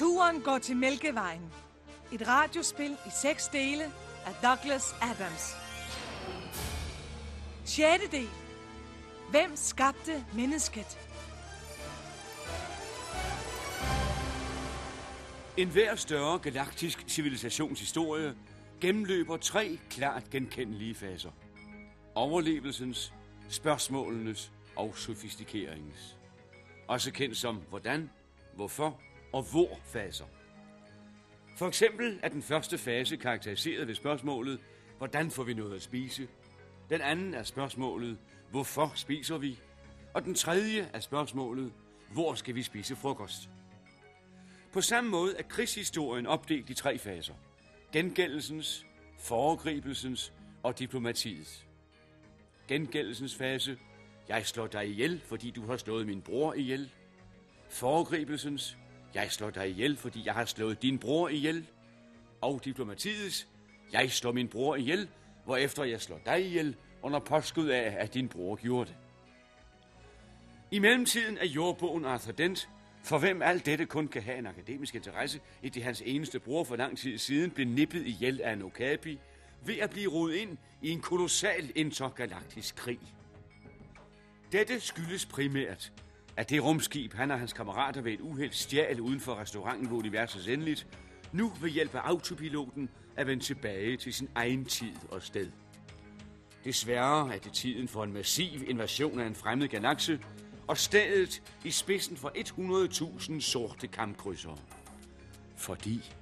Turen går til Mælkevejen. Et radiospil i seks dele af Douglas Adams. 6. del. Hvem skabte mennesket? En hver større galaktisk civilisationshistorie gennemløber tre klart genkendelige faser. Overlevelsens, spørgsmålenes og sofistikeringens. Også kendt som hvordan, hvorfor og hvor faser. For eksempel er den første fase karakteriseret ved spørgsmålet, hvordan får vi noget at spise? Den anden er spørgsmålet, hvorfor spiser vi? Og den tredje er spørgsmålet, hvor skal vi spise frokost? På samme måde er krigshistorien opdelt i tre faser. Gengældelsens, foregribelsens og diplomatiets. Gengældelsens fase. Jeg slår dig ihjel, fordi du har slået min bror ihjel. Foregribelsens. Jeg slår dig ihjel, fordi jeg har slået din bror ihjel. Og diplomatiets. Jeg slår min bror ihjel, hvorefter jeg slår dig ihjel, under påskud af, at din bror gjorde det. I mellemtiden er jordbogen Arthur Dent, for hvem alt dette kun kan have en akademisk interesse, i det hans eneste bror for lang tid siden blev nippet ihjel af en okapi, ved at blive rodet ind i en kolossal intergalaktisk krig. Dette skyldes primært, at det rumskib, han og hans kammerater ved et uheld stjal uden for restauranten, hvor universet endeligt, nu ved hjælp af autopiloten er vendt tilbage til sin egen tid og sted. Desværre er det tiden for en massiv invasion af en fremmed galakse, og stedet i spidsen for 100.000 sorte kampkrydsere. Fordi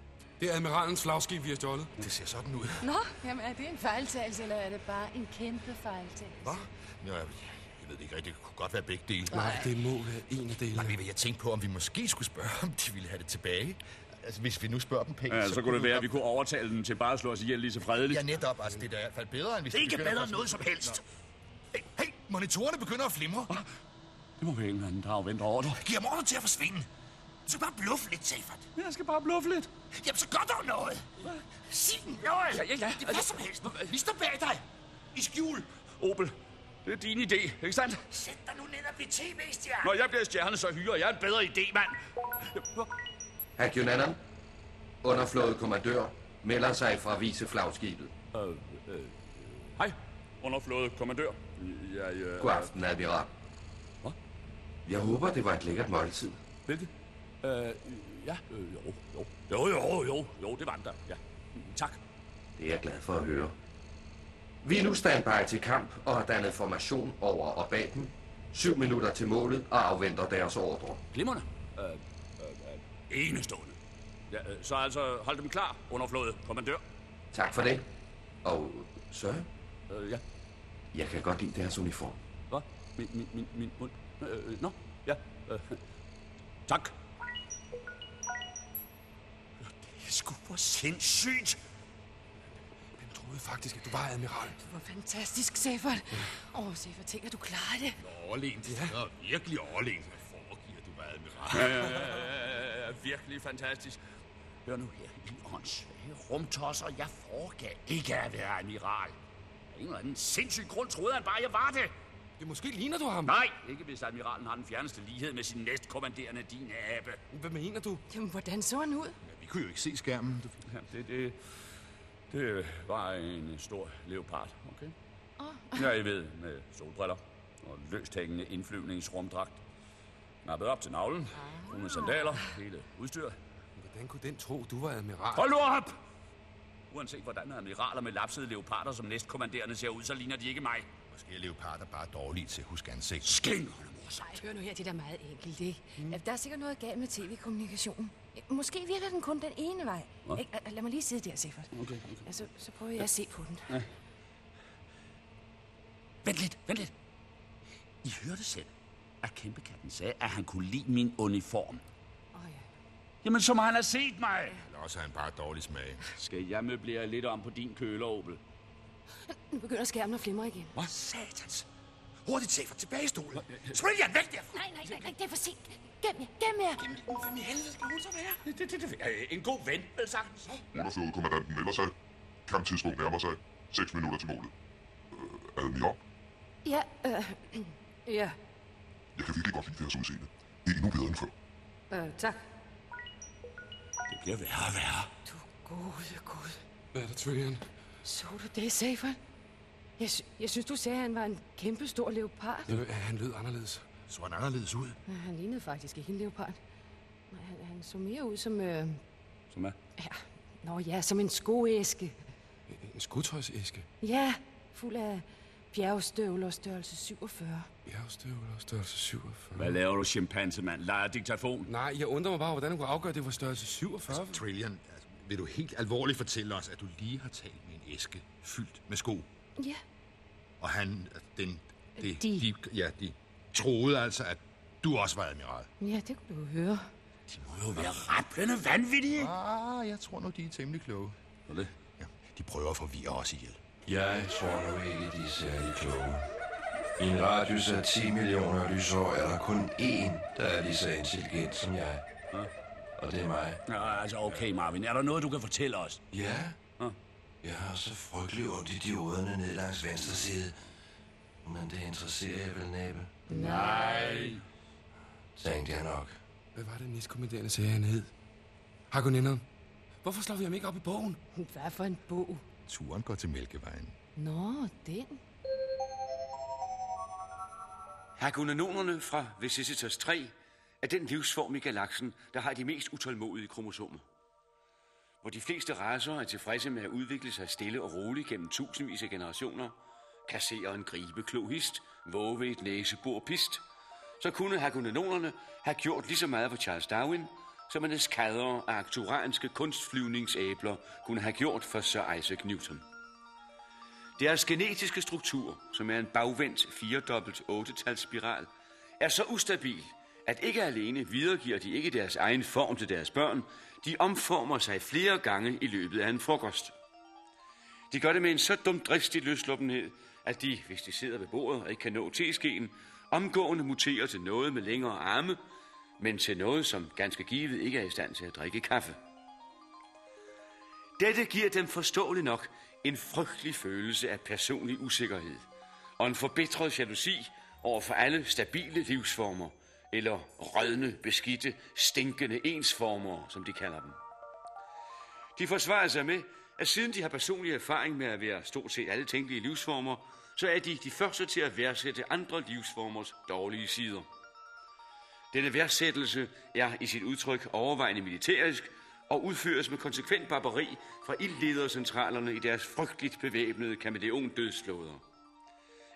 Det er admiralens flagskib, vi har stjålet. Det ser sådan ud. Nå, jamen er det en fejltagelse, eller er det bare en kæmpe fejltagelse? Hvad? Nå, jeg, ved det ikke rigtigt. Det kunne godt være begge dele. Nej, det må være en af delene. Nej, jeg tænkte på, om vi måske skulle spørge, om de ville have det tilbage. Altså, hvis vi nu spørger dem pænt, Ja, så kunne det være, at vi kunne overtale dem til bare at slå os ihjel lige så fredeligt. Ja, netop. Altså, det er da i hvert fald bedre, end hvis Det er ikke bedre end noget som helst. Hey, hey, monitorerne begynder at flimre. Det må være en eller anden, der har over dig. Giv ham ordre til at forsvinde. Du skal bare bluffe lidt, Safert. Jeg skal bare bluffe lidt. Jamen, så gør dog noget. Sig noget. Ja, ja, ja. Det er hvad som helst. Vi står bag dig. I skjul. Opel, det er din idé, ikke sandt? Sæt dig nu ned og bliv tv-stjerne. Når jeg bliver stjerne, så hyrer jeg en bedre idé, mand. Adjutanten, underflået kommandør, melder sig fra viceflagskibet. Hej, underflået kommandør. Jeg, øh, God aften, admiral. Hvad? Jeg håber, det var et lækkert måltid. Hvilket? Øh, ja, øh, jo, jo. Jo, jo, jo, jo, det var den der, ja. Tak. Det er jeg glad for at høre. Vi er nu standby til kamp og har dannet formation over og bag dem. Syv minutter til målet og afventer deres ordre. Glimmerne. Øh, øh, øh, enestående. Ja, øh, så altså, hold dem klar, underflået kommandør. Tak for det. Og så, Øh, ja. jeg kan godt lide deres uniform. Hvad? Min, min, min, min mund? Øh, øh, nå, ja. Øh, tak. Det er sgu for sindssygt. Troede faktisk, at du var admiral. Det var fantastisk, Seffert. Åh, oh, Seffert, tænk, at du klarer det. Overlegent. Ja. Nå, virkelig overlegent. Hvad foregiver du, hvad admiral? Ja, ja, ja, ja, ja, virkelig fantastisk. Hør nu her, I åndssvage rumtosser. Jeg foregav ikke at være admiral. Af en eller anden sindssyg grund troede han bare, jeg var det. Det måske ligner du ham. Nej, ikke hvis admiralen har den fjerneste lighed med sin næstkommanderende din abe. Hvad mener du? Jamen, hvordan så han ud? Vi kunne jo ikke se skærmen. Ja, det, det, det var en stor leopard, okay? Oh. Ja, I ved, med solbriller og løst hængende indflyvningsrumdragt. Nappet op til navlen, brune sandaler, hele udstyret. Hvordan kunne den tro, du var admiral? Hold nu op! Uanset hvordan admiraler med lapsede leoparder som næstkommanderende ser ud, så ligner de ikke mig. Måske er leoparder bare dårlige til at huske ansigt. Skængerne, morsom. Nej, hør nu her, det er da meget enkelt, ikke? Mm. Der er sikkert noget galt med tv-kommunikationen. Måske virker den kun den ene vej. Øh, Lad mig lige sidde der, Seffert. Okay, okay. Ja, så, så prøver jeg at se på den. Vent lidt, vent lidt. I hørte selv, at kæmpekatten sagde, at han kunne lide min uniform. Åh, ja. Jamen, så må han have set mig. Eller også har han bare dårlig smag. Skal jeg møblere lidt om på din køler, Opel? Nu begynder skærmen at flimre igen. Hvad? Satans. Hurtigt, Safer, tilbage i stolen. Spring jer væk derfra. Nej, nej, nej, nej, det er for sent. Gem jer, gem jer. Hvorfor i helvede skal hun så være? Det, det, det, det, en god ven, vel sagtens. Underflået kommandanten melder sig. Kamptidspunkt nærmer sig. 6 minutter til målet. Øh, admiral, Ja, øh, ja, jeg kan virkelig godt lide deres udseende. Det er endnu bedre end før. øh, tak. bliver værre og værre. Du gode gud. Hvad er der, Trillian? Så du det, Safer? Jeg, sy- jeg synes, du sagde, at han var en kæmpe stor leopard. Ja, han lød anderledes. Så han anderledes ud. Nej, han lignede faktisk ikke en leopard. Nej, han, han så mere ud som... Øh, Som er? ja, nå ja, som en skoæske. En skudtøjsæske. Ja, fuld af bjergstøvler størrelse 47. Bjergstøvler, størrelse 47. Hvad laver du, chimpansemand? Leger diktafon? Nej, jeg undrer mig bare, hvordan du kunne afgøre, at det var størrelse 47. Trillian, altså, vil du helt alvorligt fortælle os, at du lige har talt med en æske fyldt med sko? Ja, Og han, den, det, De. de, ja, de troede altså, at du også var admiral. ja, det kunne du høre. De må jo være rappelende vanvittige. Ah, jeg tror nu, de er temmelig kloge. Hvad er det? Ja, de prøver at forvirre os ihjel. Jeg tror nu ikke, de er særlig kloge. I en radius af 10 millioner lysår er der kun én, der er lige så intelligent som jeg. Og det er mig. Ja, altså, okay, Marvin. Er der noget, du kan fortælle os? Ja. Jeg har så frygtelig ondt i dioderne ned langs venstre side. Men det interesserer jeg vel næppe. Nej. Tænkte jeg nok. Hvad var det, næstkommanderende sagde, han hed? Harkonnen. Hvorfor slår vi ham ikke op i bogen? Hvad for en bog? Turen går til Mælkevejen. Nå, den. Hagunanonerne fra Vicisitas 3 er den livsform i galaksen, der har de mest utålmodige kromosomer. Hvor de fleste raser er tilfredse med at udvikle sig stille og roligt gennem tusindvis af generationer, kasserer en gribe klohist, våge et næsebor pist, så kunne hagunanonerne have gjort lige så meget for Charles Darwin, som en eskader af akturanske kunstflyvningsæbler kunne have gjort for Sir Isaac Newton. Deres genetiske struktur, som er en bagvendt 4.8-talsspiral, er så ustabil, at ikke alene videregiver de ikke deres egen form til deres børn, de omformer sig flere gange i løbet af en frokost. De gør det med en så dumdristig løsluppenhed, at de, hvis de sidder ved bordet og ikke kan nå teskeen, omgående muterer til noget med længere arme, men til noget, som ganske givet ikke er i stand til at drikke kaffe. Dette giver dem forståeligt nok en frygtelig følelse af personlig usikkerhed og en forbitret jalousi over for alle stabile livsformer, eller rødne, beskidte, stinkende ensformer, som de kalder dem. De forsvarer sig med, at siden de har personlig erfaring med at være stort set alle tænkelige livsformer, så er de de første til at værdsætte andre livsformers dårlige sider. Denne værdsættelse er i sit udtryk overvejende militærisk og udføres med konsekvent barbari fra ildledercentralerne i deres frygteligt bevæbnede kameleon dødslåder.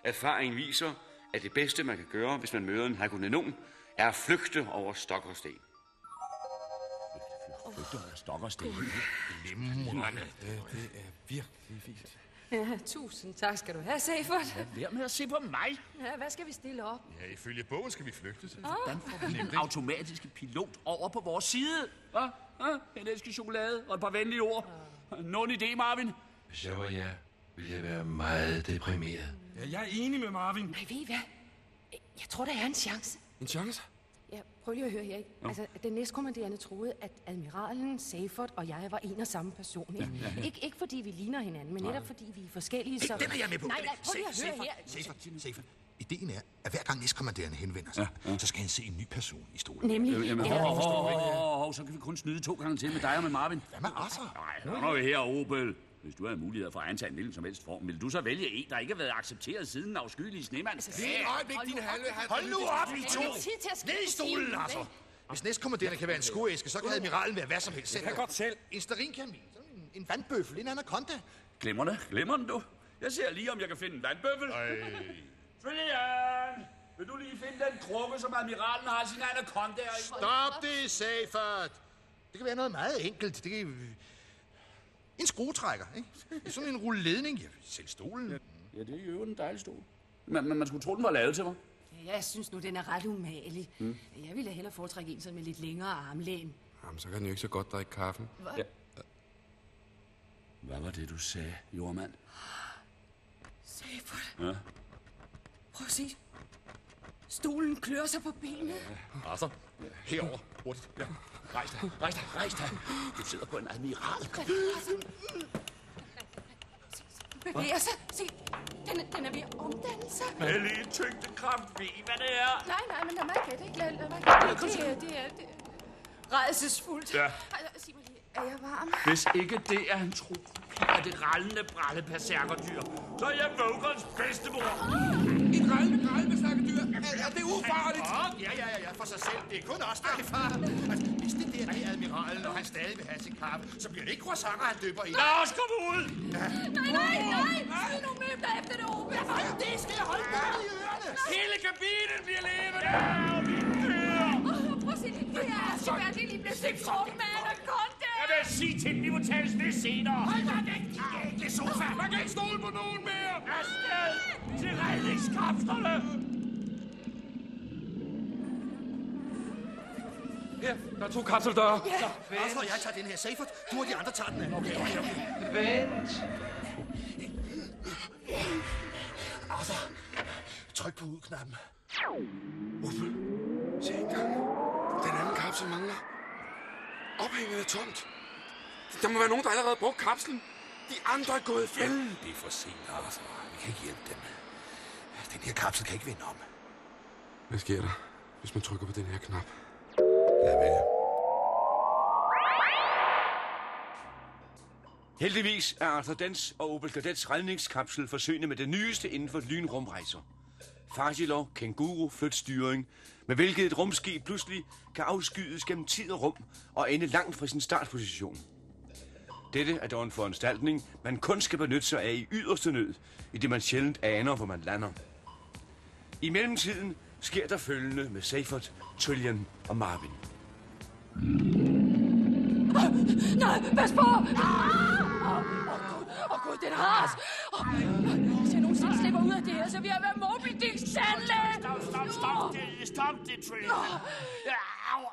Erfaringen viser, at det bedste, man kan gøre, hvis man møder en hakunenon, er at flygte over stok og sten. Flygter over stok og sten. Glimrende. Ja, det er virkelig fint. Ja, tusind tak skal du have, Seifert. Vær med at se på mig. Ja, hvad skal vi stille op? Ja, ifølge bogen skal vi flygte til. Hvordan får vi den automatiske pilot over på vores side? Hvad? Ja, en æske chokolade og et par venlige ord. Nogen idé, Marvin? Hvis jeg var jer, ville jeg være meget deprimeret. Ja, jeg er enig med Marvin. Nej, ved I hvad? Jeg tror, der er en chance. En chance? Ja, prøv lige at høre her, ikke? Altså, den næstkommanderende troede, at admiralen, Seifert og jeg var en og samme person, ikke? Ja, ja, ja. Ikke, ikke fordi vi ligner hinanden, men netop fordi vi er forskellige, så... Den er jeg med på. Nej, nej, prøv lige at høre Seifert, her. Seifert, Seifert. Ideen er, at hver gang næstkommanderende henvender sig, ja, ja. så skal han se en ny person i stolen. Nemlig... Jamen, Ja, hov, hov, hov, hov, hov, så kan vi kun snyde to gange til med dig og med Marvin. Hvad med Arthur? Nej, nu er vi her, Opel. Hvis du havde mulighed for at antage en hvilken som helst form, vil du så vælge en, der ikke har været accepteret siden den afskyelige snemand? Lige et øjeblik, din halve hat. Hold nu op, I to! Er Ned i stolen, altså! Hvis næstkommanderende kan være en skueæske, så kan admiralen være hvad som helst. Jeg kan godt selv. En sterinkamin, sådan en, en vandbøffel, en anaconda. Glimrende, glimrende du. Jeg ser lige, om jeg kan finde en vandbøffel. Trillian! Vil du lige finde den krukke, som admiralen har sin anaconda i? Stop det, Seifert! Det kan være noget meget enkelt. Det kan... En skruetrækker, ikke? Sådan en rulle ledning. Ja, selv stolen. Ja, det er jo en dejlig stol. Men, men man skulle tro, den var lavet til mig. Jeg synes nu, den er ret umagelig. Mm. Jeg ville hellere foretrække en sådan med lidt længere armlæn. Jamen, så kan den jo ikke så godt drikke kaffen. Hvad var det, du sagde, jordmand? Seifert, Ja. prøv at se. Stolen klør sig på benene. Arthur, herover. Hurtigt. Ja. Rejs dig, rejs dig, rejs dig. Du sidder på en admiral. Bevæger sig. Se, den er, den er ved at omdanne sig. Med lige tyngdekraft, ved I, hvad det er? Nej, nej, men lad mig gætte, ikke? Lad, lad mig gætte. Det, det, er, det er, det er rædselsfuldt. Ja. Sig mig lige, Er jeg varm? Hvis ikke det er en tro af det rallende bralle perserkerdyr, så er jeg Vågons bedstemor. Et rallende brejlbesakkedyr. Er, er det ufarligt? Ja, Ja, ja, ja, ja, for sig selv. Det er kun os, der er i fare. Altså, hvis det der det er admiralen, og han stadig vil have sin kaffe, så bliver det ikke croissanter, han døber i. lad os komme ud! Nej, nej, nej! Skyd nu møbler efter det åbne! Det skal jeg holde børn i ørerne. Hele kabinen bliver levende! Ja, vi dør! Prøv at se, det er det er lige blevet set rum med anaconda! Jeg vil sige til dem, vi må tales ved senere. Hold dig væk, din ægle sofa! Man kan ikke stole på nogen mere! Afsted til redningskapslerne! Her, der er to kapseldøre. Arthur, jeg tager den her Seifert. Du og de andre tager den anden. Okay, okay, okay. Vent. Arthur, tryk på udknappen. Uffe, se engang. Den anden kapsel mangler. Ophænget er tomt. Der må være nogen, der allerede har brugt kapslen. De andre er gået i fælden. Det er for sent, Arthur. Vi kan ikke hjælpe dem. Den her kapsel kan ikke vinde om. Hvad sker der, hvis man trykker på den her knap? Lad være. Heldigvis er Arthur Dens og Opel Kadets redningskapsel forsøgende med det nyeste inden for lynrumrejser. Fagilov Kenguru flytstyring, med hvilket et rumskib pludselig kan afskydes gennem tid og rum og ende langt fra sin startposition. Dette er dog en foranstaltning, man kun skal benytte sig af i yderste nød, i det man sjældent aner, hvor man lander. I mellemtiden sker der følgende med Seifert, Trillian og Marvin. Nej, pas på! Åh, oh, oh, Gud, den ras! Oh, hvis jeg nogensinde slipper ud af det her, så vil jeg være Moby Dicks tandlæge! Stop, stop, stop det, stop det, au.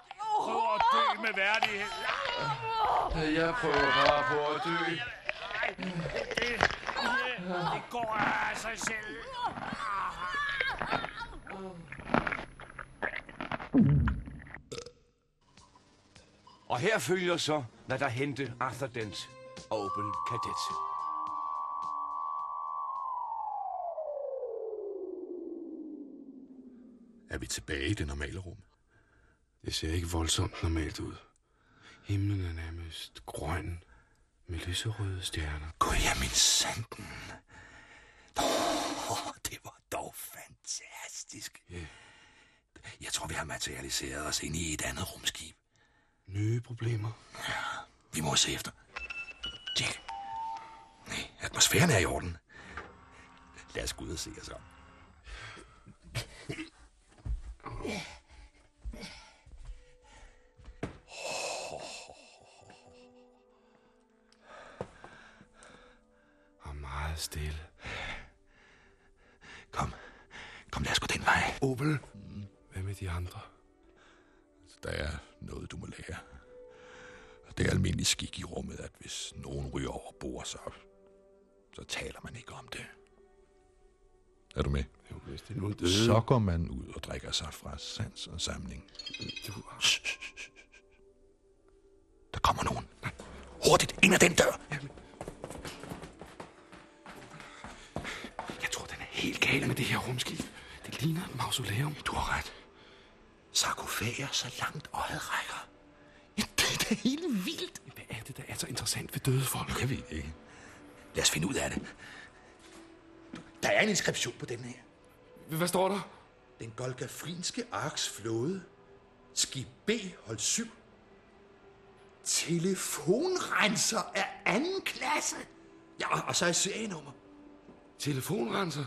Prøv at dø med værdighed. Jeg prøver bare på at dø. Det, det, går af sig selv. Og her følger så, hvad der hente Arthur Dent og Opel Kadett. Er vi tilbage i det normale rum? Det ser ikke voldsomt normalt ud. Himlen er nærmest grøn med lyserøde stjerner. Gud, ja, min sanden. Oh, det var dog fantastisk. Ja. Jeg tror, vi har materialiseret os ind i et andet rumskib. Nye problemer. Vi må se efter. Tjek. Nej, atmosfæren er i orden. Lad os gå ud og se os om. Og meget stille. Kom. Kom, lad os gå den vej. Opel. Hvad med de andre? Der er noget, du må lære. Det er almindelig skik i rummet, at hvis nogen ryger over bord, så, så taler man ikke om det. Er du med? Jo, hvis det nogen døde. Så går man ud og drikker sig fra sans og samling. Du... Der kommer nogen. Hurtigt, ind ad den dør. Jeg tror, den er helt gal med det her rumskib. Det ligner et mausoleum. Du har ret. Sarkofager så langt øjet rækker. Ja, det er da helt vildt. Hvad er det, der er så interessant ved døde folk? Jeg ved ikke. Lad os finde ud af det. Der er en inskription på den her. Hvad står der? Den golgafrinske arks flåde. Skib B, hold 7. Telefonrenser af anden klasse. Ja, og- og så er serienummer. Telefonrenser.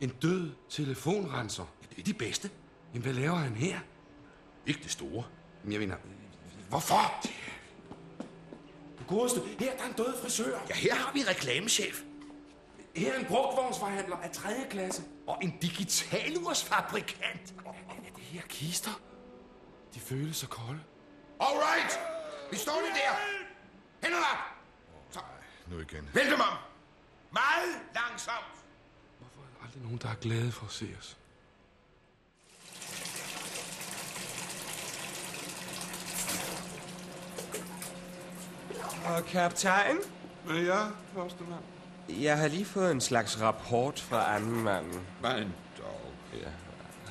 En død telefonrenser. Ja, det er de bedste. Jamen, hvad laver han her? Ikke det store. Jamen, jeg mener, hvorfor? Du godeste, her er der en død frisør. Ja, her har vi reklamechef. Her er en brugtvognsforhandler af 3. klasse. Og en digitalursfabrikant. Er det her kister? De føles så kolde. All right. Vi står lige der. Hænderne op. Så. Nu igen. Vælg dem om. Meget langsomt. Hvorfor er der aldrig nogen, der er glade for at se os? Og kaptajn, Ja, første mand. jeg har lige fået en slags rapport fra anden manden. Men dog. Ja,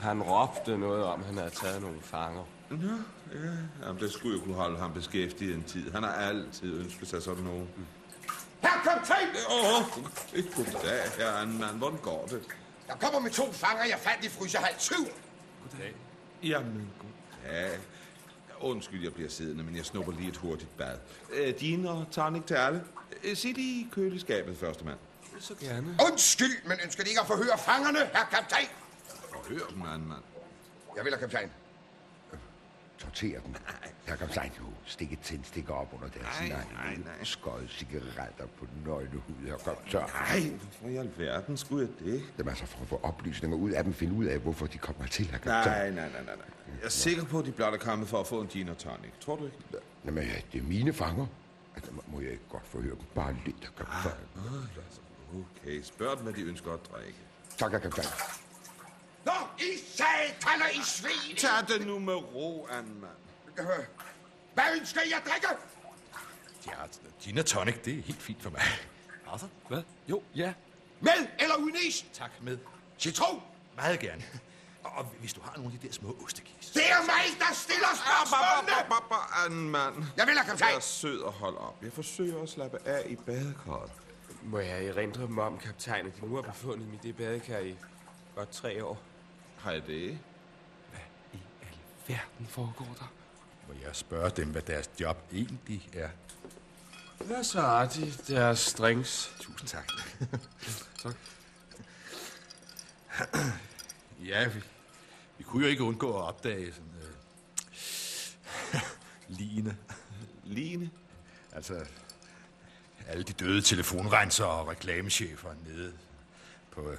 han råbte noget om, at han havde taget nogle fanger. Nå, ja. Jamen, det skulle jo kunne holde ham beskæftiget en tid. Han har altid ønsket sig sådan nogen. Herr kaptajn! Åh, oh, goddag, herre mand. Hvordan går det? Der kommer med to fanger, jeg fandt i frysehal 7. Goddag. Jamen, goddag. Undskyld, jeg bliver siddende, men jeg snupper lige et hurtigt bad. Øh, Din og tonic til alle. Øh, Sig i køleskabet, første mand. Så gerne. Undskyld, men ønsker de ikke at forhøre fangerne, herr kaptajn? Forhør dem, mand, mand. Jeg vil, herr kaptajn. Tortere dem. Herr kaptajn, jo. Stik et tændstikker op under deres Nej, nej, nej. Skøjet cigaretter på den nøgne hud, herr kaptajn. Nej, hvorfor i alverden skulle jeg det? Jamen altså, for at få oplysninger ud af dem, finde ud af, hvorfor de kommer til, herr Nej, nej, nej, nej, nej. Jeg er sikker på, at de blot er kommet for at få en gin og tonic. Tror du ikke? Jamen, det er mine fanger. Altså, må- jeg ikke godt forhøre dem? Bare lidt, herr kaptajn. Okay, spørg dem, hvad de ønsker at drikke. Tak, kaptajn. Nå, I sataner, I svin! Tag det nu med ro, mand. Hvad ønsker I at drikke? Ja, altså, gin og tonic, det er helt fint for mig. Arthur? Hvad? Jo, ja. Med eller uden is? Tak med. Citron? Meget gerne. Og hvis du har nogle af de der små ostekis. Det er mig, der stiller spørgsmålene! Anden mand. Jeg vil have kaptajn. Jeg er sød og hold op. Jeg forsøger at slappe af i badekarret. Må jeg erindre dem om, kaptajn, at de nu har befundet mig i det badekar i godt tre år? Har jeg det? Verden foregår der. Må jeg spørge dem, hvad deres job egentlig er? Hvad så har de deres drinks? Tusind tak. tak. Ja, vi, vi kunne jo ikke undgå at opdage sådan... Øh, Line. Line? Altså, alle de døde telefonrenser og reklamechefer nede på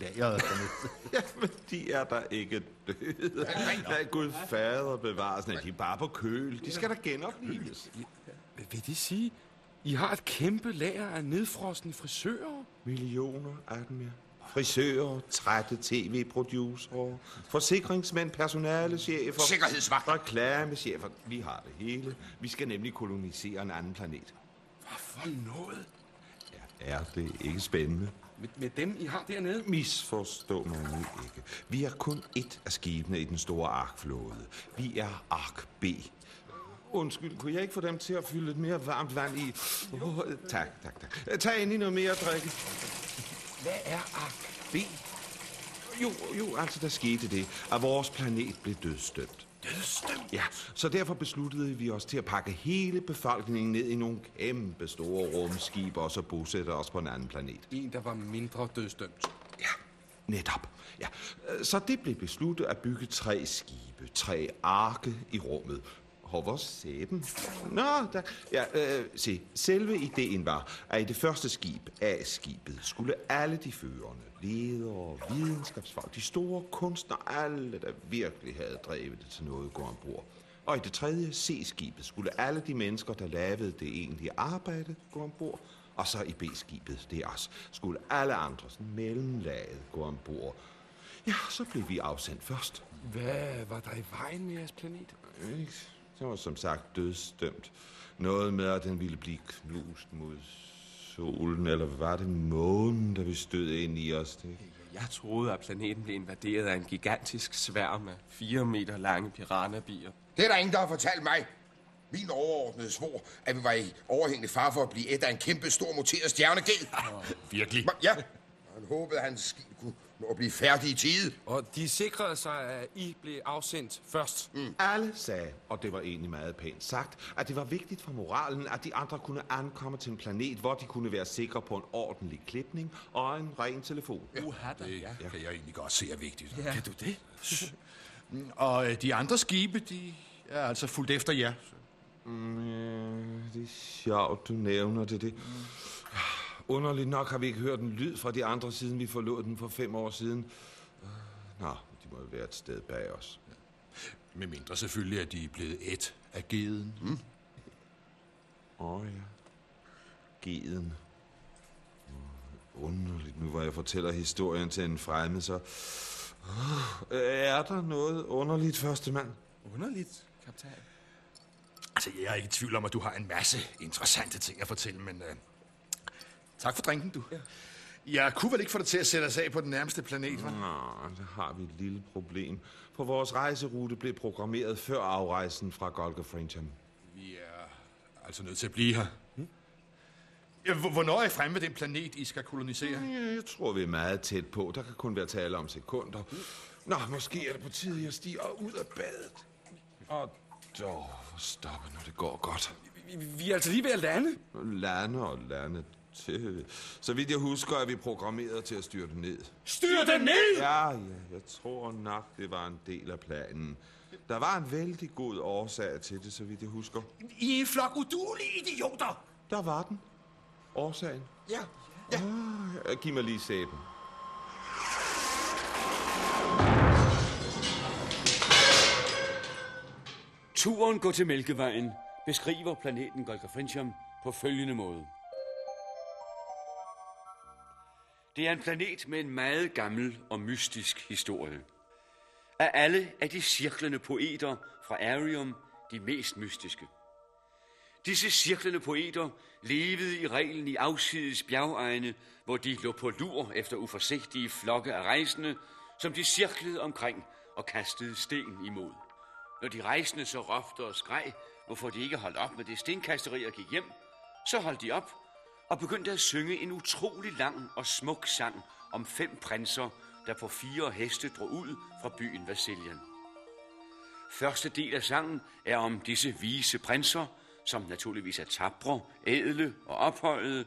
lageret dernede. Jamen, de er der ikke døde. Nej, Gud fader bevares. Nej, de er bare på køl. De skal da genopleves. Hvad vil det sige? I har et kæmpe lager af nedfrosne frisører? Millioner af dem, ja. Frisører, trætte tv-producerer, forsikringsmænd, personalechefer... Sikkerhedsvagter. Reklamechefer. Vi har det hele. Vi skal nemlig kolonisere en anden planet. For noget? Ja, er det ikke spændende? Med, med dem, I har dernede? Misforstå mig nu ikke. Vi er kun et af skibene i den store arkflåde. Vi er Ark B. Undskyld, kunne jeg ikke få dem til at fylde lidt mere varmt vand i? Oh, tak, tak, tak. Tag ind i noget mere at drikke. Hvad er Ark B? Jo, jo, altså der skete det, at vores planet blev dødsdømt. Dødsdømt? Ja, så derfor besluttede vi os til at pakke hele befolkningen ned i nogle kæmpe store rumskibe og så bosætte os på en anden planet. En, der var mindre dødsdømt. Netop. Ja. Så det blev besluttet at bygge tre skibe, tre arke i rummet. Og hvor sæben? Nå, der, ja, øh, se, selve ideen var, at i det første skib, A-skibet, skulle alle de førende, ledere, videnskabsfolk, de store kunstnere, alle, der virkelig havde drevet det til noget, gå ombord. Og i det tredje C-skibet skulle alle de mennesker, der lavede det egentlige arbejde, gå ombord. Og så i B-skibet, det er os, skulle alle andre, sådan mellemlaget, gå ombord. Ja, så blev vi afsendt først. Hvad var der i vejen med jeres planet? Ikke? Var som sagt dødsdømt. Noget med, at den ville blive knust mod solen, eller var det månen, der vi stød ind i os? Det? Jeg troede, at planeten blev invaderet af en gigantisk sværm af fire meter lange piranhabier. Det er der ingen, der har fortalt mig. Min overordnede svor, at vi var i overhængende far for at blive et af en kæmpe stor muteret stjerneged. Virkelig? Ja. Han håbede, at hans skib kunne at blive færdig i tide. Og de sikrede sig, at I blev afsendt først. Mm. Alle sagde, og det var egentlig meget pænt sagt, at det var vigtigt for moralen, at de andre kunne ankomme til en planet, hvor de kunne være sikre på en ordentlig klipning og en ren telefon. Uha, det ja. kan jeg egentlig godt se er vigtigt. Ja. Kan du det? Mm, Og øh, de andre skibe, de er altså fuldt efter jer. Mm, ja, det er sjovt, du nævner det. det. Mm. Underligt nok har vi ikke hørt en lyd fra de andre, siden vi forlod den for fem år siden. Nå, de må jo være et sted bag os. Med mindre selvfølgelig, at de er blevet et af geden. Mm. Åh oh, ja. Geden. Underligt. Nu hvor jeg fortæller historien til en fremmed, så... Oh, er der noget underligt, første mand? Underligt, kaptajn? Altså, jeg er ikke i tvivl om, at du har en masse interessante ting at fortælle, men... Øh, tak for drinken, du. Ja. Jeg kunne vel ikke få dig til at sætte os af på den nærmeste planet, hva'? Nå, så har vi et lille problem. For vores rejserute blev programmeret før afrejsen fra Golga. Vi er altså nødt til at blive her. Ja, hvor- Hvornår er I fremme ved den planet, I skal kolonisere? Ja, jeg tror, vi er meget tæt på. Der kan kun være tale om sekunder. Nå, måske er det på tide, jeg stiger ud af badet. Og dog, stoppe, når det går godt. Vi, vi er altså lige ved at lande. Lande og lande til. Så vidt jeg husker, er vi programmeret til at styrte ned. Styrte ned? Ja, ja, jeg tror nok, det var en del af planen. Der var en vældig god årsag til det, så vidt jeg husker. I er en flok udulige idioter! Der var den. Årsagen. Ja. Ja. Giv mig lige sæben. Turen går til Mælkevejen beskriver planeten Golgafrincham på følgende måde. Det er en planet med en meget gammel og mystisk historie. Af alle er de cirklende poeter fra Arium de mest mystiske. Disse cirklende poeter levede i reglen i afsides bjergegne, hvor de lå på lur efter uforsigtige flokke af rejsende, som de cirklede omkring og kastede sten imod. Når de rejsende så råbte og skreg, hvorfor de ikke holdt op med det stenkasteri og gik hjem, så holdt de op og begyndte at synge en utrolig lang og smuk sang om fem prinser, der på fire heste drog ud fra byen Vasiljen. Første del af sangen er om disse vise prinser, som naturligvis er tabre, ædle og ophøjede,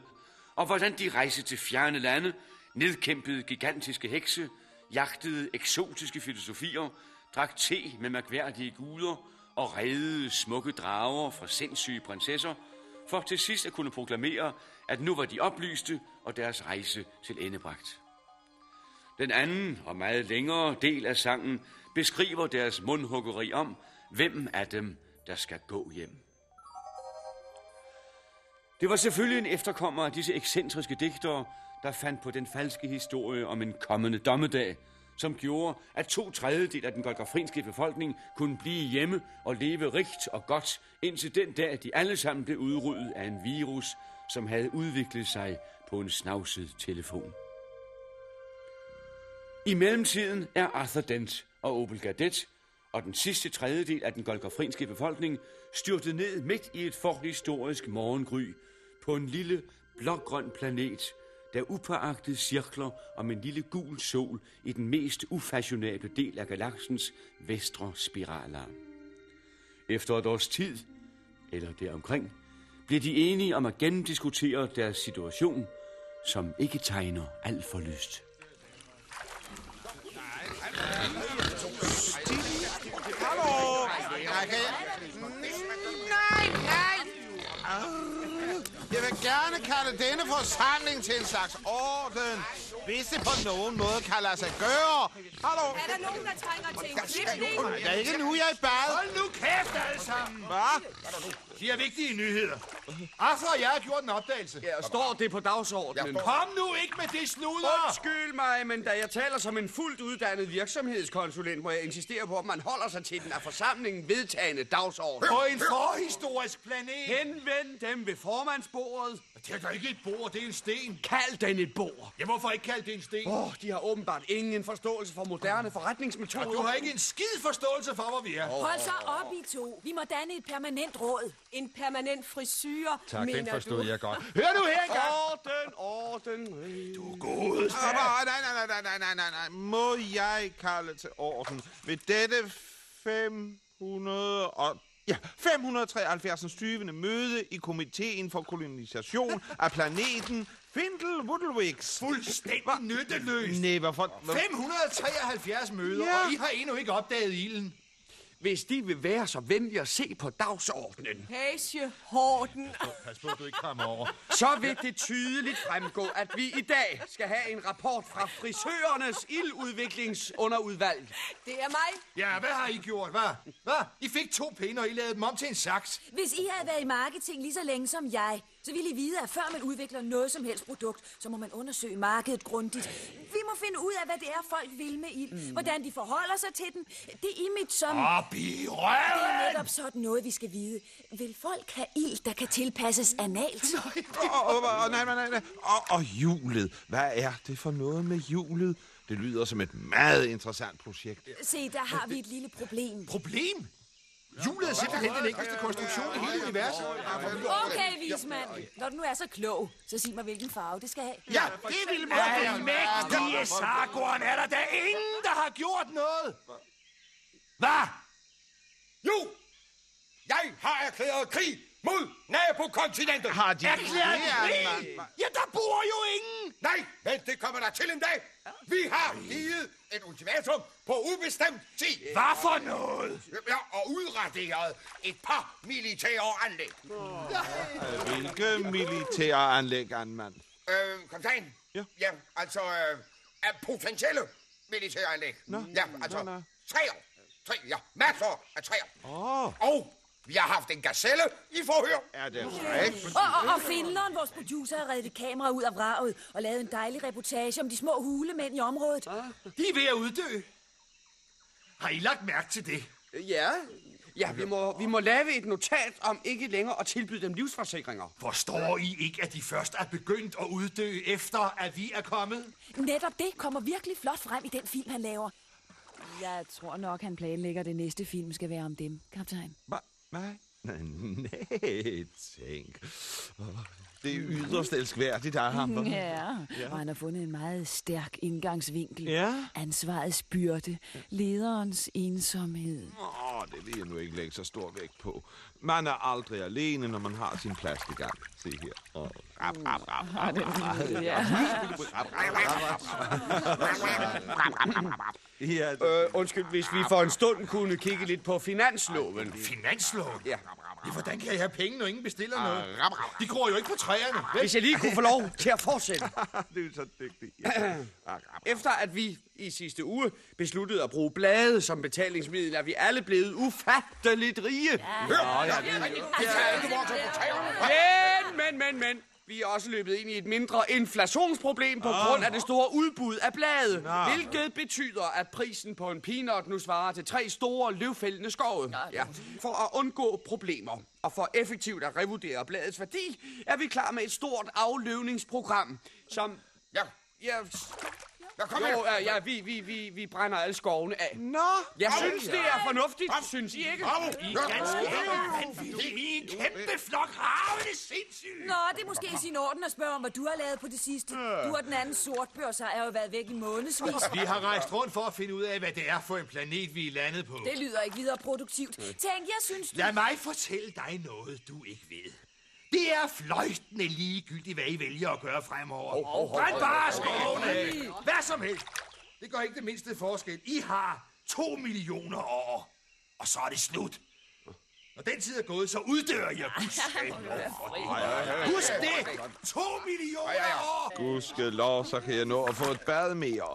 og hvordan de rejste til fjerne lande, nedkæmpede gigantiske hekse, jagtede eksotiske filosofier, drak te med mærkværdige guder og reddede smukke drager fra sindssyge prinsesser, for til sidst at kunne proklamere, at nu var de oplyste og deres rejse til endebragt. Den anden og meget længere del af sangen beskriver deres mundhuggeri om, hvem af dem, der skal gå hjem. Det var selvfølgelig en efterkommer af disse ekscentriske digtere, der fandt på den falske historie om en kommende dommedag, som gjorde, at to tredjedel af den golgafrinske befolkning kunne blive hjemme og leve rigt og godt, indtil den dag, de alle sammen blev udryddet af en virus, som havde udviklet sig på en snavset telefon. I mellemtiden er Arthur Dent og Opel Gadet og den sidste tredjedel af den golgafrinske befolkning styrtet ned midt i et forhistorisk morgengry på en lille blågrøn planet, der upåagtet cirkler om en lille gul sol i den mest ufashionable del af galaksens vestre spiraler. Efter et års tid, eller deromkring, bliver de enige om at gennemdiskutere deres situation, som ikke tegner alt for lyst. Hallo! Vil gerne kalde denne forsamling til en slags orden, hvis det på nogen måde kan lade sig gøre. Hallo? Er der nogen, der trænger til en klipning? Det er ikke nu, jeg er i bad. Hold nu kæft alle sammen! Hvad? De er vigtige nyheder. Arthur og jeg har gjort en opdagelse. Ja, står det på dagsordenen? Kom nu ikke med det sludder! Undskyld mig, men da jeg taler som en fuldt uddannet virksomhedskonsulent, må jeg insistere på, at man holder sig til den af forsamlingen vedtagende dagsorden. På en forhistorisk planet. Henvend dem ved formandsbordet. Det er da ikke et bord, det er en sten. Kald den et bord. Ja, hvorfor ikke kalde det en sten? Åh, oh, de har åbenbart ingen forståelse for moderne forretningsmetoder. Og du har ikke en skid forståelse for, hvor vi er. Hold så op, I to. Vi må danne et permanent råd. En permanent frisyr, Tak, mener den forstod du? jeg godt. Hør nu her engang. Orden, orden. Du er god. Ah, Nej, nej, nej, nej, nej, nej, nej. Må jeg kalde til orden ved dette 500 og... Ja, 573. 20. møde i komiteen for kolonisation af planeten Findel Woodlewicks. Fuldstændig nytteløst. Nej, hvorfor... hvor- 573 møder, Ja. og I har endnu ikke opdaget ilden. Hvis de vil være så venlige at se på dagsordenen, Page Horten. Pas på, du ikke kommer over. så vil det tydeligt fremgå, at vi i dag skal have en rapport fra frisørernes ildudviklingsunderudvalg. Det er mig. Ja, hvad har I gjort, hvad? Hvad? I fik to pinde, og I lavede dem om til en saks. Hvis I havde været i marketing lige så længe som jeg, så vil I vide, at før man udvikler noget som helst produkt, så må man undersøge markedet grundigt. Vi må finde ud af, hvad det er, folk vil med ild. Mm. Hvordan de forholder sig til den. Det image som... Op i røven! Det er netop sådan noget, vi skal vide. Vil folk have ild, der kan tilpasses analt? Og, og, og, nej, nej, nej, nej. Og, og hjulet. Hvad er det for noget med hjulet? Det lyder som et meget interessant projekt. Se, der har vi et lille problem. Problem? Hjulet er simpelthen den enkleste konstruktion i hele universet. Okay, vismand. Når du nu er så klog, så sig mig, hvilken farve det skal have. Ja, det vil mig Almægtige Sargon, er der da ingen, der har gjort noget? Hvad? Jo! Jeg har erklæret krig mod nabokontinentet. Har de Erklæret krig? Ja, der bor jo ingen. Nej, men det kommer der til en dag. Vi har givet et ultimatum på ubestemt tid. Hvad for noget? Ja, og udraderet et par militære anlæg. Hvilke militære anlæg, Anmand? Øh, kaptajn? Ja. Ja, altså, øh, er potentielle militære anlæg. Nå. Ja, altså, Nå, nå. træer. Træ, ja, masser af træer. Åh. Og vi har haft en gazelle i forhør. Er det rigtigt? Og, og, og Finland, vores producer, har reddet et kamera ud af vraget og lavet en dejlig reportage om de små hulemænd i området. De er ved at uddø. Har I lagt mærke til det? Ja, ja vi, må, vi må lave et notat om ikke længere at tilbyde dem livsforsikringer. Forstår I ikke, at de først er begyndt at uddø, efter at vi er kommet? Netop det kommer virkelig flot frem i den film, han laver. Jeg tror nok, han planlægger, at det næste film skal være om dem, kaptajn. Hva? Nej. Nej, tænk. Det er yderst elskværdigt af ham. hva'? Ja, og han har fundet en meget stærk indgangsvinkel. Ja. Ansvarets byrde, lederens ensomhed. Åh, det vil jeg nu ikke lægge så stor vægt på. Man er aldrig alene, når man har sin plads i gang. Se her. Åh, rap, rap, rap, rap, rap, Ja. Ja, Øh, undskyld, hvis vi for en stund kunne kigge lidt på finansloven. Finansloven? Ja. Ja, hvordan kan jeg have penge, når ingen bestiller noget? De gror jo ikke på træerne. vel? Hvis jeg lige kunne få lov til at fortsætte. det er så dygtigt. Ja. Efter at vi i sidste uge besluttede at bruge blade som betalingsmiddel, er vi alle blevet ufatteligt rige. Hør, ja, det er ikke vores på træerne. Men, men, men, men. Vi er også løbet ind i et mindre inflationsproblem på grund af det store udbud af blade. Hvilket betyder, at prisen på en peanut nu svarer til tre store løvfældende skove. Ja. For at undgå problemer og for effektivt at revurdere bladets værdi, er vi klar med et stort afløvningsprogram, som... Ja, Ja, ja kom jo, her. ja, ja vi, vi, vi, vi brænder alle skovene af. Nå, Jeg synes, det er fornuftigt. Synes I ikke? Bravo. I er ganske vanvittige. I er en kæmpe flok ravende sindssyge. Nå, det er måske i sin orden at spørge om, hvad du har lavet på det sidste. Du og den anden sortbørs har jo været væk i månedsvis. Vi har rejst rundt for at finde ud af, hvad det er for en planet, vi er landet på. Det lyder ikke videre produktivt. Tænk, jeg synes, du... Lad mig fortælle dig noget, du ikke ved. Det er fløjtende ligegyldigt, hvad I vælger at gøre fremover. Brænd bare skovene af. Hvad som helst. Det gør ikke det mindste forskel. I har to millioner år, og så er det slut. Når den tid er gået, så uddør jeg. Husk det! To millioner år! Gudske lov, så kan jeg nå at få et bad mere.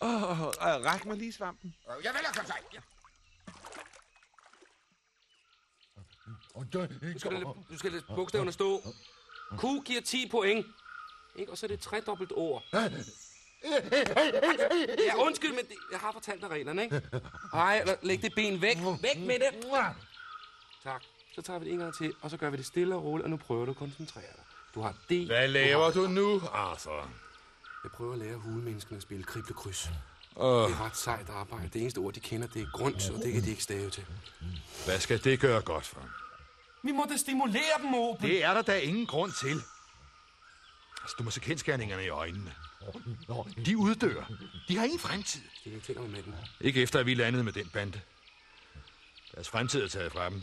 Oh, ræk mig lige svampen. Jeg vælger, kaptajn. Du skal, lade, du skal lade bogstaverne stå. Q giver 10 point. Ikke? Og så er det tre dobbelt ord. Ja, undskyld, men det, jeg har fortalt dig reglerne, ikke? Ej, læg det ben væk. Væk med det. Tak. Så tager vi det en gang til, og så gør vi det stille og roligt, og nu prøver du at koncentrere dig. Du har D. Hvad laver du nu, Arthur? Jeg prøver at lære hulemenneskene at spille krible kryds. Åh. Det er ret sejt arbejde. Det eneste ord, de kender, det er grund, og det kan de ikke stave til. Hvad skal det gøre godt for? Vi må da stimulere dem, Opel. Det er der da ingen grund til. Altså, du må se kendskærningerne i øjnene. De uddør. De har ingen fremtid. Ikke efter, at vi landede med den bande. Deres fremtid er taget fra dem.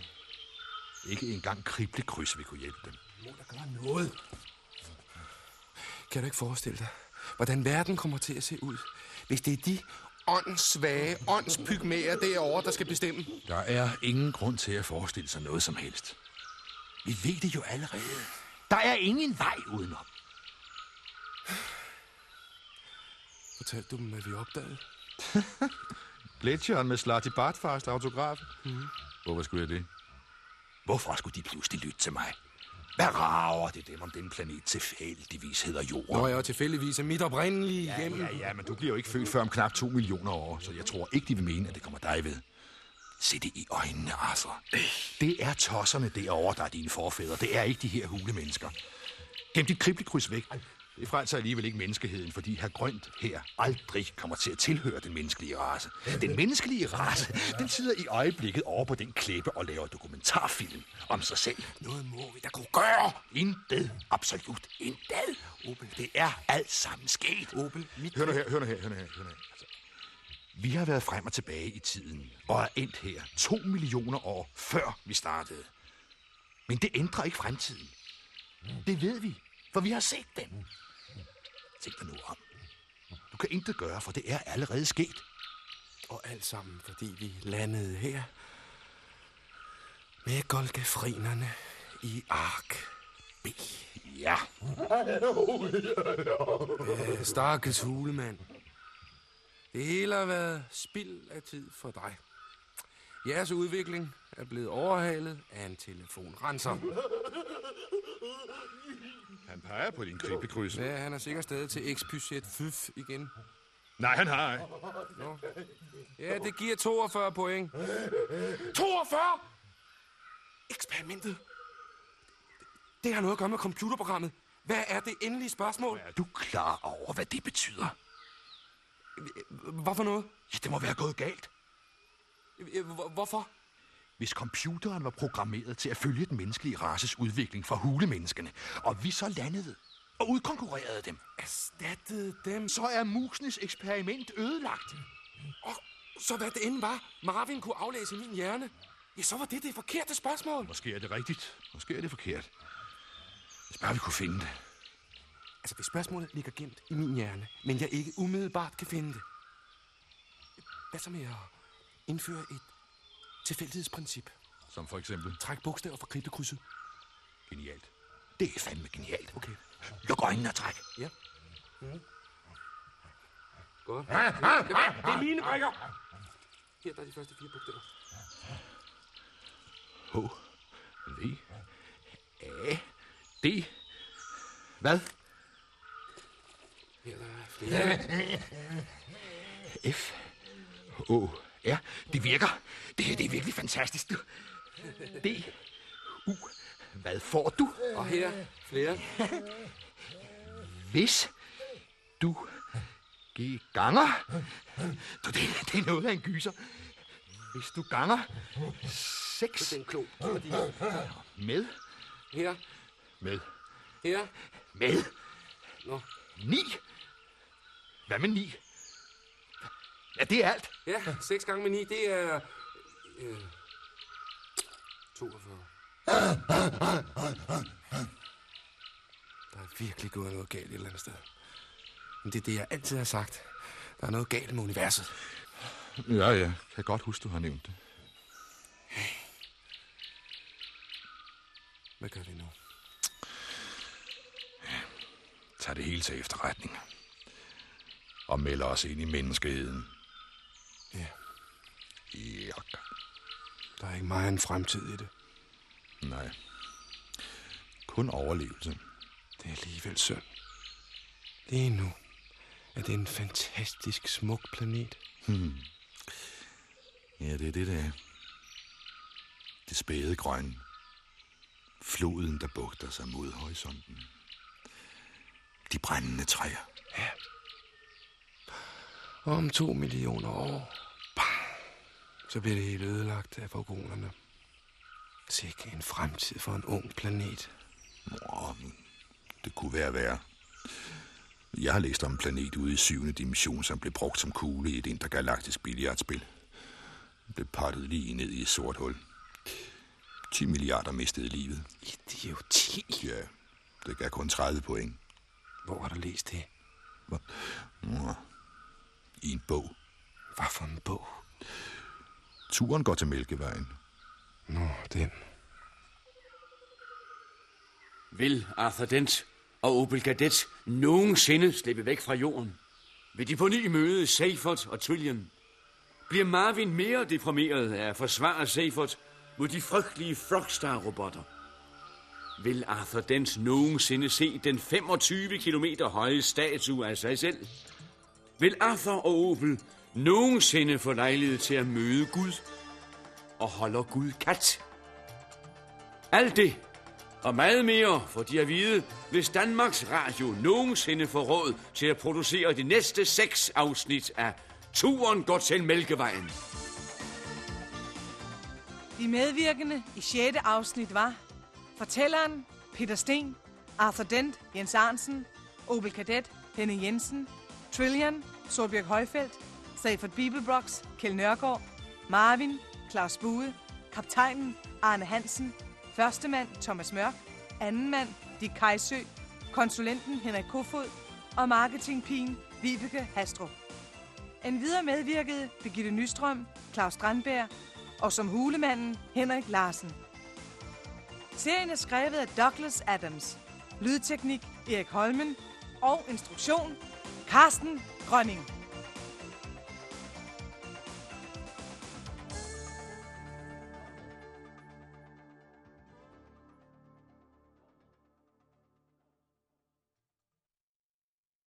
Ikke engang krible kryds vil kunne hjælpe dem. Må der gøre noget. Kan du ikke forestille dig, hvordan verden kommer til at se ud, hvis det er de åndssvage, åndspygmæer derovre, der skal bestemme? Der er ingen grund til at forestille sig noget som helst. Vi ved det jo allerede. Der er ingen vej udenom. Fortalte du dem, hvad vi opdagede? Gletsjeren med Slati Bartfast autograf. Mm. Hvorfor skulle jeg det? Hvorfor skulle de pludselig lytte til mig? Hvad rager det dem om den planet tilfældigvis hedder Jorden? Jeg jo tilfældigvis er mit oprindelige Ja, hjem. ja, ja, men du bliver jo ikke født før om knap to millioner år, så jeg tror ikke, de vil mene, at det kommer dig ved. Se det i øjnene, Arthur. Det er tosserne derovre, der er dine forfædre. Det er ikke de her hulemennesker. Gem dit kriblikryds væk. Det frelser alligevel ikke menneskeheden, fordi her grønt her aldrig kommer til at tilhøre den menneskelige race. Den menneskelige race, den sidder i øjeblikket over på den klippe og laver dokumentarfilm om sig selv. Noget må vi da kunne gøre. Intet. Absolut intet. Opel, det er alt sammen sket. Opel, mit... Hør nu her, hør nu her, hør nu her, hør nu her. Vi har været frem og tilbage i tiden, og er endt her to millioner år før vi startede. Men det ændrer ikke fremtiden. Det ved vi, for vi har set den. Tænk dig nu om. Du kan intet gøre, for det er allerede sket. Og alt sammen, fordi vi landede her med golgafrinerne i Ark B. Ja. Ja, Stakkels hulemand. Det hele har været spild af tid for dig. Jeres udvikling er blevet overhalet af en telefonrenser. Han peger på din kribekryds. Ja, han er sikkert stadig til ekspyset fyf igen. Nej, han har ikke. Nå. Ja, det giver 42 point. 42! Eksperimentet. Det har noget at gøre med computerprogrammet. Hvad er det endelige spørgsmål? Er du klar over, hvad det betyder? Hvorfor noget? Ja, det må være gået galt. Hvorfor? Hvis computeren var programmeret til at følge den menneskelige races udvikling fra hulemenneskene, og vi så landede og udkonkurrerede dem, erstattede dem, så er musenes eksperiment ødelagt. Og så hvad det end var, Marvin kunne aflæse i min hjerne, ja, så var det det forkerte spørgsmål. Måske er det rigtigt, måske er det forkert. Hvis bare vi kunne finde det. Altså, hvis spørgsmålet ligger gemt i min hjerne, men jeg ikke umiddelbart kan finde det. Hvad så med at indføre et tilfældighedsprincip? Som for eksempel? Træk bogstaver fra kribbekrydset. Genialt. Det er fandme genialt. Okay. Luk øjnene og træk. Ja. Mm. Godt. Ah, det er mine brikker. Her der er de første fire bogstaver. H. V. A. D. Hvad? Her der er flere. F. O. R. Det virker. Det her det er virkelig fantastisk. Du. D. U. Hvad får du? Og her flere. Hvis du G ganger... Du, det, det er noget af en gyser. Hvis du ganger 6... Det er en klog. Med... Her. Med... Her. Med... Nå. 9. Hvad med 9? Ja, det er alt. Ja, 6 gange med 9, det er... Øh, 42. Der er virkelig gået noget galt et eller andet sted. Men det er det, jeg altid har sagt. Der er noget galt med universet. Ja, ja. Kan godt huske, du har nævnt det. Hvad gør vi nu? Tag det hele til efterretning. Og melder os ind i menneskeheden. Ja. Ja. Der er ikke meget en fremtid i det. Nej. Kun overlevelse. Det er alligevel synd. Lige nu er det en fantastisk smuk planet. Hmm. Ja, det er det, det er. Det spæde grønne. Floden, der bugter sig mod horisonten. De brændende træer. Ja. Om to millioner år, bang, så bliver det helt ødelagt af fogonerne. Sikke en fremtid for en ung planet. Nå, det kunne være værre. Jeg har læst om en planet ude i syvende dimension, som blev brugt som kugle i et intergalaktisk billiardspil. Den blev pottet lige ned i et sort hul. 10 milliarder mistede livet. Idioti. Ja, det gav kun 30 point. Hvor har du læst det? Hvad? Nå, I en bog. Hvad for en bog? Turen går til Mælkevejen. Nå, den. Vil Arthur Dent og Opel Gadet nogensinde slippe væk fra jorden? Vil de på ny møde Seifert og Trillian? Bliver Marvin mere deprimeret af at forsvare Seifert mod de frygtelige Frogstar-robotter? Vil Arthur Dent nogensinde se den 25 km høje statue af sig selv? Vil Arthur og Opel nogensinde få lejlighed til at møde Gud? Og holder Gud kat? Alt det og meget mere får de at vide, hvis Danmarks Radio nogensinde får råd til at producere de næste seks afsnit af Turen går til Mælkevejen. De medvirkende i 6. afsnit var fortælleren Peter Sten, Arthur Dent, Jens Arnsen, Opel Kadet, Henning Jensen, Trillian, Solbjørg Højfeldt, Safert Bibelbrox, Kjell Nørgaard, Marvin, Claus Bue, kaptajnen Arne Hansen, førstemand Thomas Mørk, andenmand Dick Kajsø, konsulenten Henrik Kofod og marketingpigen Vibeke Hastrup. En videre medvirkede Birgitte Nystrøm, Claus Strandberg og som hulemanden Henrik Larsen. Serien er skrevet af Douglas Adams. Lydteknik Erik Holmen og instruktion Carsten Gröning.